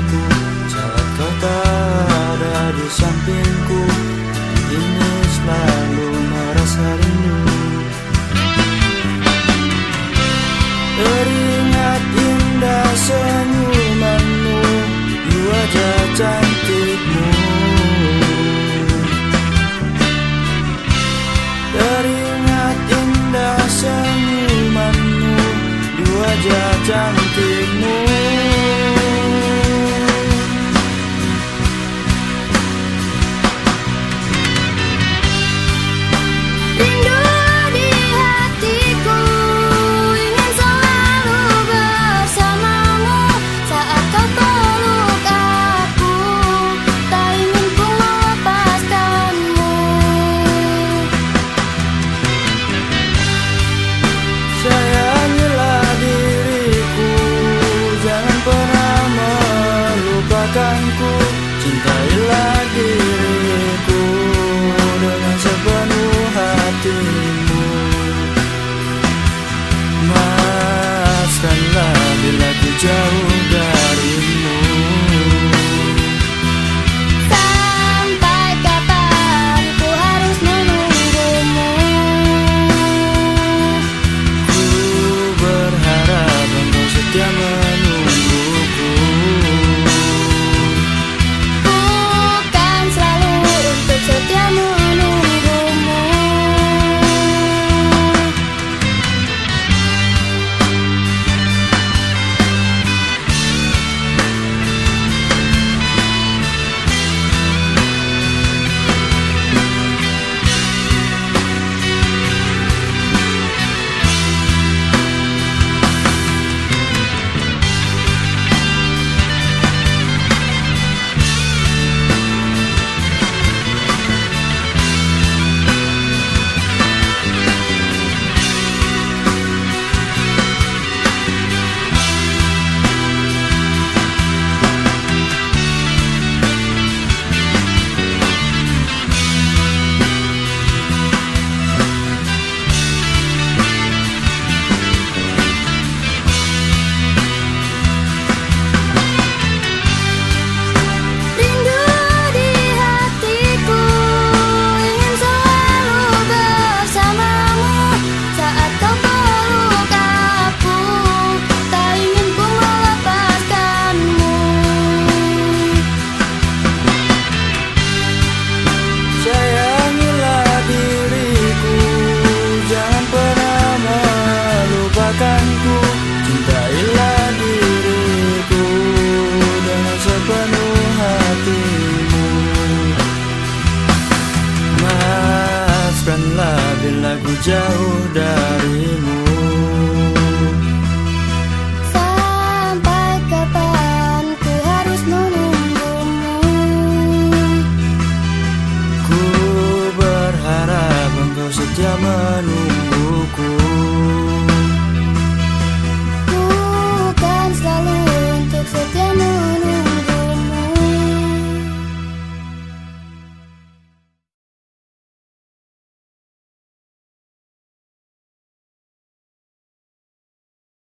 jiwaku Saat kau tak ada di sampingku Ini selalu merasa rindu. Teringat indah senyumanmu Di wajah cantikmu. Teringat indah senyumanmu Di wajah cantikmu. Joe. Bila ku jauh darimu